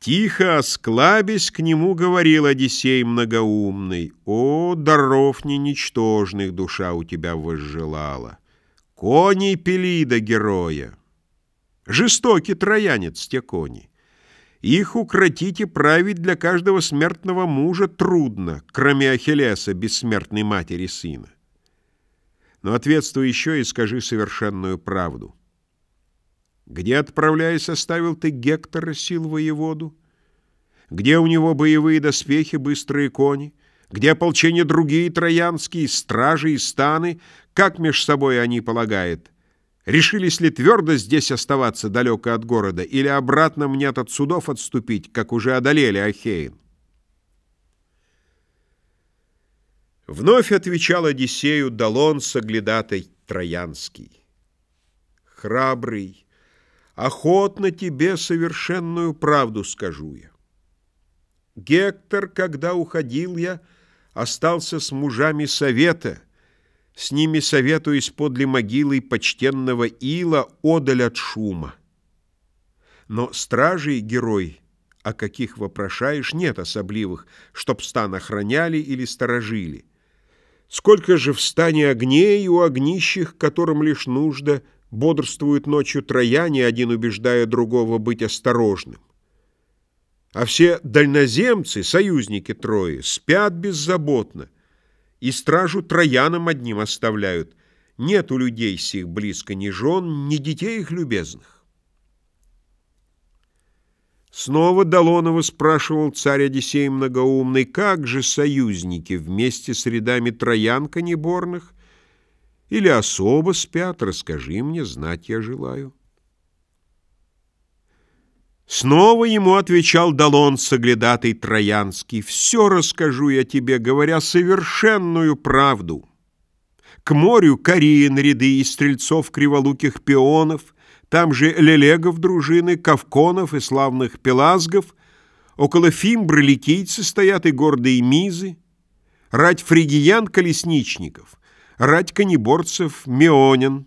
Тихо осклабясь, к нему говорил Одиссей многоумный, «О, даров не ничтожных душа у тебя возжелала! Коней Пелида героя! Жестокий троянец те кони! Их укротить и править для каждого смертного мужа трудно, кроме Ахиллеса, бессмертной матери сына. Но ответствуй еще и скажи совершенную правду. Где, отправляясь, оставил ты Гектора, сил воеводу? Где у него боевые доспехи, быстрые кони? Где ополчения другие троянские, стражи и станы? Как меж собой они полагают? Решились ли твердо здесь оставаться далеко от города или обратно мне от судов отступить, как уже одолели Ахеин? Вновь отвечал Одиссею Далон соглядатай Троянский. Храбрый, Охотно тебе совершенную правду скажу я. Гектор, когда уходил я, остался с мужами совета, с ними советуясь подле могилы почтенного Ила одаль от шума. Но стражей герой, о каких вопрошаешь, нет особливых, чтоб стан охраняли или сторожили. Сколько же в стане огней у огнищих, которым лишь нужда — Бодрствуют ночью трояне, один убеждая другого быть осторожным. А все дальноземцы, союзники Трои, спят беззаботно, и стражу троянам одним оставляют. Нет у людей сих близко ни жен, ни детей их любезных. Снова Долонова спрашивал царь Одиссей многоумный, как же союзники вместе с рядами троян конеборных или особо спят, расскажи мне, знать я желаю. Снова ему отвечал Далон, соглядатый Троянский, «Все расскажу я тебе, говоря совершенную правду. К морю Кориен ряды и стрельцов криволуких пионов, там же лелегов дружины, кавконов и славных пелазгов, около Фимбры ликийцы стоят и гордые мизы, рать фригиян-колесничников, рать конеборцев Меонин.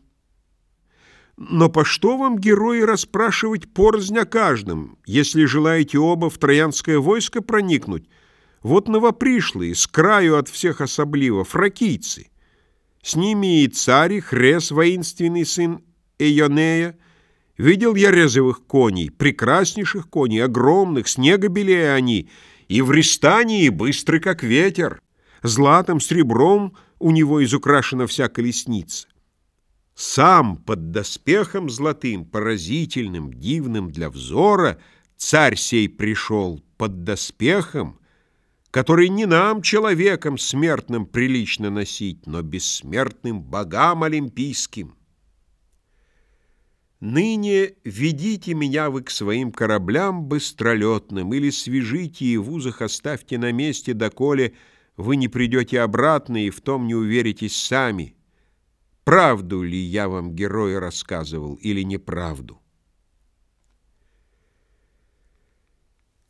Но по что вам, герои, расспрашивать порознь о каждом, если желаете оба в троянское войско проникнуть? Вот новопришлые, с краю от всех особливо, фракийцы. С ними и царь, и Хрес, воинственный сын Эйонея. Видел я резовых коней, прекраснейших коней, огромных, снега белее они, и в Ристании быстры, как ветер, златом, сребром — у него изукрашена вся колесница. Сам под доспехом золотым, поразительным, дивным для взора, царь сей пришел под доспехом, который не нам, человекам смертным, прилично носить, но бессмертным богам олимпийским. Ныне ведите меня вы к своим кораблям быстролетным или свяжите и в узах оставьте на месте, доколе вы не придете обратно и в том не уверитесь сами, правду ли я вам, герой, рассказывал или неправду.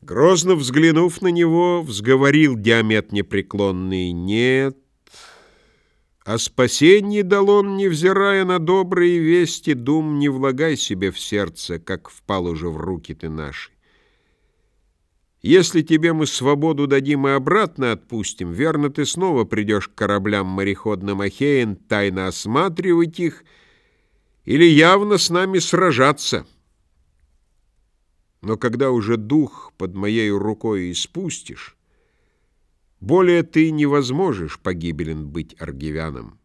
Грозно взглянув на него, взговорил Диамет непреклонный «Нет, о спасении дал он, невзирая на добрые вести, дум не влагай себе в сердце, как впал уже в руки ты наши. Если тебе мы свободу дадим и обратно отпустим, верно, ты снова придешь к кораблям мореходным Ахеин, тайно осматривать их или явно с нами сражаться. Но когда уже дух под моей рукой испустишь, более ты невозможешь погибелен быть аргивяном.